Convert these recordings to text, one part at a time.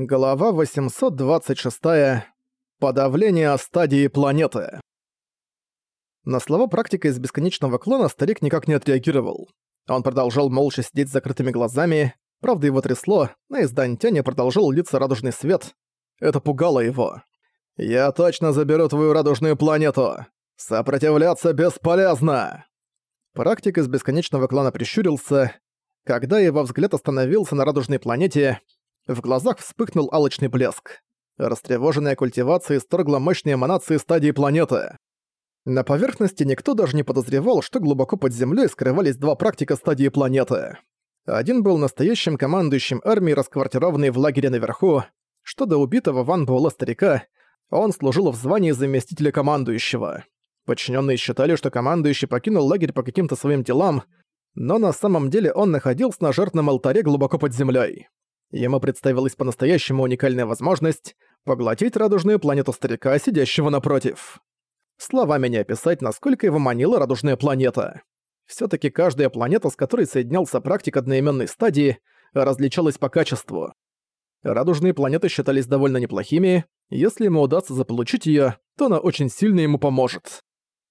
Глава 826. Подавление стадии планеты. На слова практика из бесконечного клона старик никак не отреагировал. Он продолжал молча сидеть с закрытыми глазами, правда его трясло, на из Дантяне продолжал литься радужный свет. Это пугало его. «Я точно заберу твою радужную планету! Сопротивляться бесполезно!» Практик из бесконечного клана прищурился. Когда его взгляд остановился на радужной планете, в глазах вспыхнул алочный блеск. Растревоженная культивация исторгла мощные эманации стадии планеты. На поверхности никто даже не подозревал, что глубоко под землей скрывались два практика стадии планеты. Один был настоящим командующим армией, расквартированной в лагере наверху, что до убитого Ван Буэлла старика, он служил в звании заместителя командующего. Подчиненные считали, что командующий покинул лагерь по каким-то своим делам, но на самом деле он находился на жертвном алтаре глубоко под землей. Ему представилась по-настоящему уникальная возможность поглотить радужную планету старика, сидящего напротив. Словами не описать, насколько его манила радужная планета. все таки каждая планета, с которой соединялся практик одноименной стадии, различалась по качеству. Радужные планеты считались довольно неплохими, если ему удастся заполучить ее, то она очень сильно ему поможет.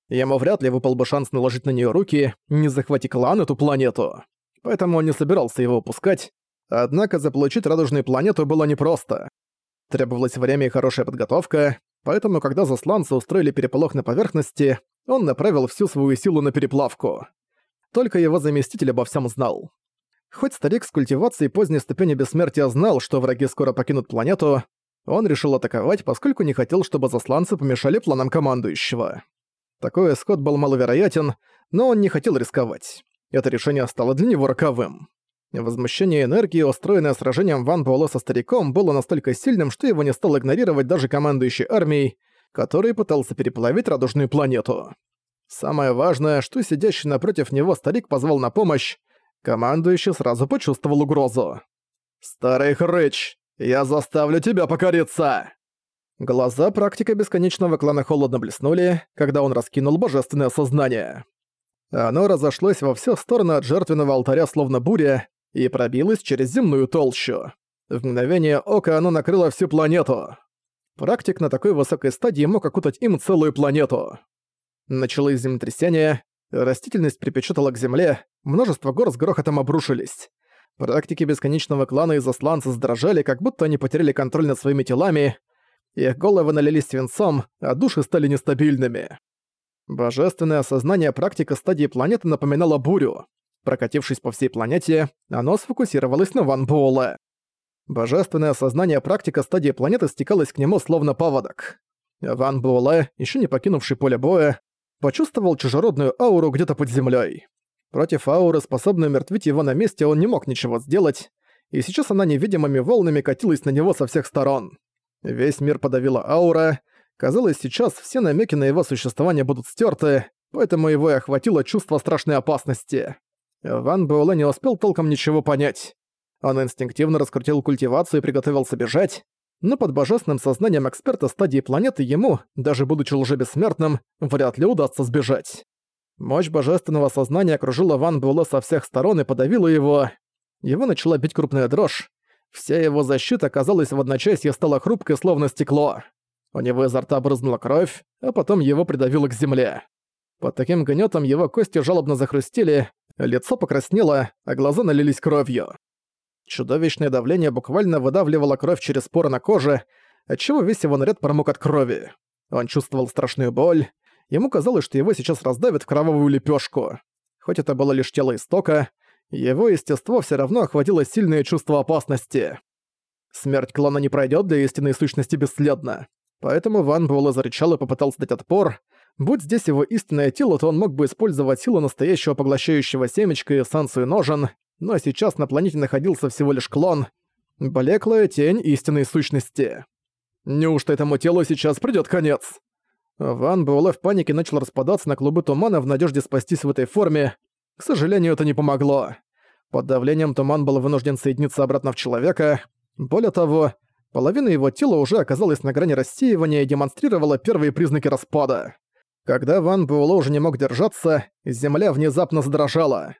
Ему вряд ли выпал бы шанс наложить на нее руки, не захвати клан эту планету. Поэтому он не собирался его упускать, Однако заполучить радужную планету было непросто. Требовалось время и хорошая подготовка, поэтому когда засланцы устроили переполох на поверхности, он направил всю свою силу на переплавку. Только его заместитель обо всем знал. Хоть старик с культивацией поздней ступени бессмертия знал, что враги скоро покинут планету, он решил атаковать, поскольку не хотел, чтобы засланцы помешали планам командующего. Такой исход был маловероятен, но он не хотел рисковать. Это решение стало для него роковым. Возмущение энергии, устроенное сражением Ван Буэлэ со стариком, было настолько сильным, что его не стал игнорировать даже командующий армией, который пытался переплавить радужную планету. Самое важное, что сидящий напротив него старик позвал на помощь, командующий сразу почувствовал угрозу. «Старый хрыч, я заставлю тебя покориться!» Глаза практика бесконечного клана холодно блеснули, когда он раскинул божественное сознание. Оно разошлось во все стороны от жертвенного алтаря словно буря, и пробилось через земную толщу. В мгновение ока оно накрыло всю планету. Практик на такой высокой стадии мог окутать им целую планету. Началось землетрясение, растительность припечатала к земле, множество гор с грохотом обрушились. Практики бесконечного клана и засланцы задрожали, как будто они потеряли контроль над своими телами, их головы налились свинцом, а души стали нестабильными. Божественное осознание практика стадии планеты напоминало бурю. Прокатившись по всей планете, оно сфокусировалось на Ван Буэлэ. Божественное сознание практика стадии планеты стекалось к нему словно паводок. Ван Буэлэ, еще не покинувший поле боя, почувствовал чужеродную ауру где-то под землей. Против ауры, способной умертвить его на месте, он не мог ничего сделать, и сейчас она невидимыми волнами катилась на него со всех сторон. Весь мир подавила аура, казалось, сейчас все намеки на его существование будут стерты, поэтому его и охватило чувство страшной опасности. Ван Буэлэ не успел толком ничего понять. Он инстинктивно раскрутил культивацию и приготовился бежать, но под божественным сознанием эксперта стадии планеты ему, даже будучи лжебессмертным, вряд ли удастся сбежать. Мощь божественного сознания окружила Ван Буэлэ со всех сторон и подавила его. Его начала бить крупная дрожь. Вся его защита, казалось, в одночасье стала хрупкой, словно стекло. У него изо рта брызнула кровь, а потом его придавило к земле. Под таким гнетом его кости жалобно захрустели, лицо покраснело, а глаза налились кровью. Чудовищное давление буквально выдавливало кровь через поры на коже, отчего весь его наряд промок от крови. Он чувствовал страшную боль. Ему казалось, что его сейчас раздавят в кровавую лепешку. Хоть это было лишь тело истока, его естество все равно охватило сильное чувство опасности. Смерть клана не пройдет для истинной сущности бесследно. Поэтому Ван Буэлэ зарычал и попытался дать отпор, Будь здесь его истинное тело, то он мог бы использовать силу настоящего поглощающего семечка и эссенцию ножен, но сейчас на планете находился всего лишь клон, блеклая тень истинной сущности. Неужто этому телу сейчас придёт конец? Ван Буэлэ в панике начал распадаться на клубы тумана в надежде спастись в этой форме. К сожалению, это не помогло. Под давлением туман был вынужден соединиться обратно в человека. Более того, половина его тела уже оказалась на грани рассеивания и демонстрировала первые признаки распада. Когда Ван Буэлло уже не мог держаться, земля внезапно задрожала.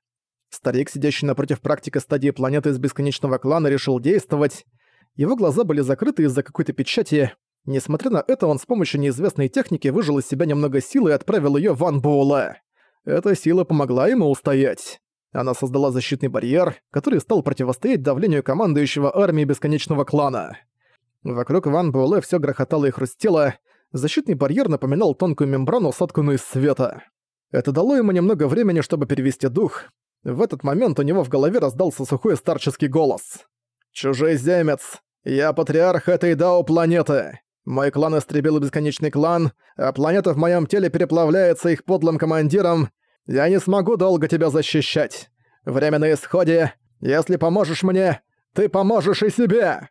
Старик, сидящий напротив практика стадии планеты из бесконечного клана, решил действовать. Его глаза были закрыты из-за какой-то печати. Несмотря на это, он с помощью неизвестной техники выжил из себя немного силы и отправил её в Ван Буэлэ. Эта сила помогла ему устоять. Она создала защитный барьер, который стал противостоять давлению командующего армией Бесконечного Клана. Вокруг Ван Буэлэ всё грохотало и хрустело, защитный барьер напоминал тонкую мембрану, сотканную из света. Это дало ему немного времени, чтобы перевести дух. В этот момент у него в голове раздался сухой старческий голос. «Чужеземец! Я патриарх этой Дао планеты! Мой клан истребил бесконечный клан, а планета в моем теле переплавляется их подлым командиром. Я не смогу долго тебя защищать. Время на исходе. Если поможешь мне, ты поможешь и себе!»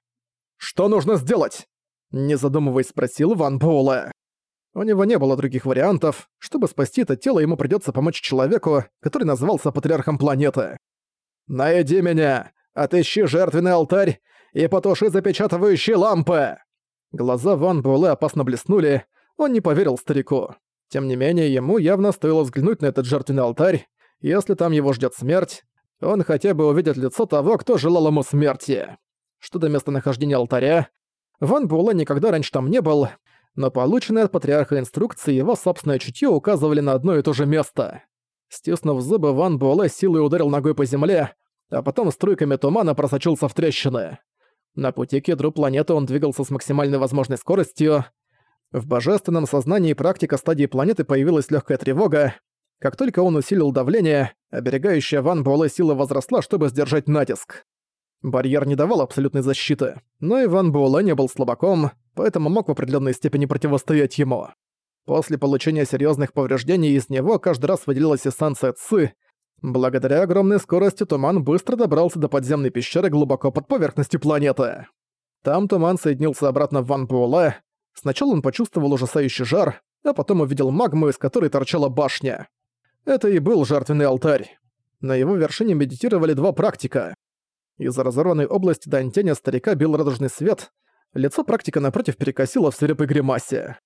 «Что нужно сделать?» Не задумываясь, спросил Ван Буэлэ. У него не было других вариантов. Чтобы спасти это тело, ему придётся помочь человеку, который назывался патриархом планеты. «Найди меня! Отыщи жертвенный алтарь и потуши запечатывающие лампы!» Глаза Ван Буэлэ опасно блеснули, он не поверил старику. Тем не менее, ему явно стоило взглянуть на этот жертвенный алтарь. Если там его ждёт смерть, он хотя бы увидит лицо того, кто желал ему смерти. Что до местонахождения алтаря, Ван Буэлэ никогда раньше там не был, но полученные от патриарха инструкции его собственное чутье указывали на одно и то же место. Стиснув зубы, Ван Буэлэ силой ударил ногой по земле, а потом струйками тумана просочился в трещины. На пути к ядру планеты он двигался с максимальной возможной скоростью. В божественном сознании практика стадии планеты появилась легкая тревога. Как только он усилил давление, оберегающая Ван Буэлэ сила возросла, чтобы сдержать натиск. Барьер не давал абсолютной защиты, но Иван Буэлэ не был слабаком, поэтому мог в определенной степени противостоять ему. После получения серьезных повреждений из него каждый раз выделилась эссенция Ци. Благодаря огромной скорости туман быстро добрался до подземной пещеры глубоко под поверхностью планеты. Там туман соединился обратно в Ван Буэлэ. Сначала он почувствовал ужасающий жар, а потом увидел магму, из которой торчала башня. Это и был жертвенный алтарь. На его вершине медитировали два практика. Из-за разорванной области до антенни старика бил радужный свет, лицо практика напротив перекосило в свирепой гримасе.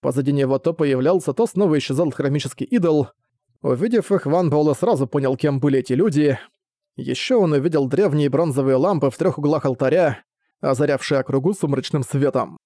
Позади него то появлялся, то снова исчезал хромический идол. Увидев их, Ван Буэлэ сразу понял, кем были эти люди. Еще он увидел древние бронзовые лампы в трех углах алтаря, озарявшие округу сумрачным светом.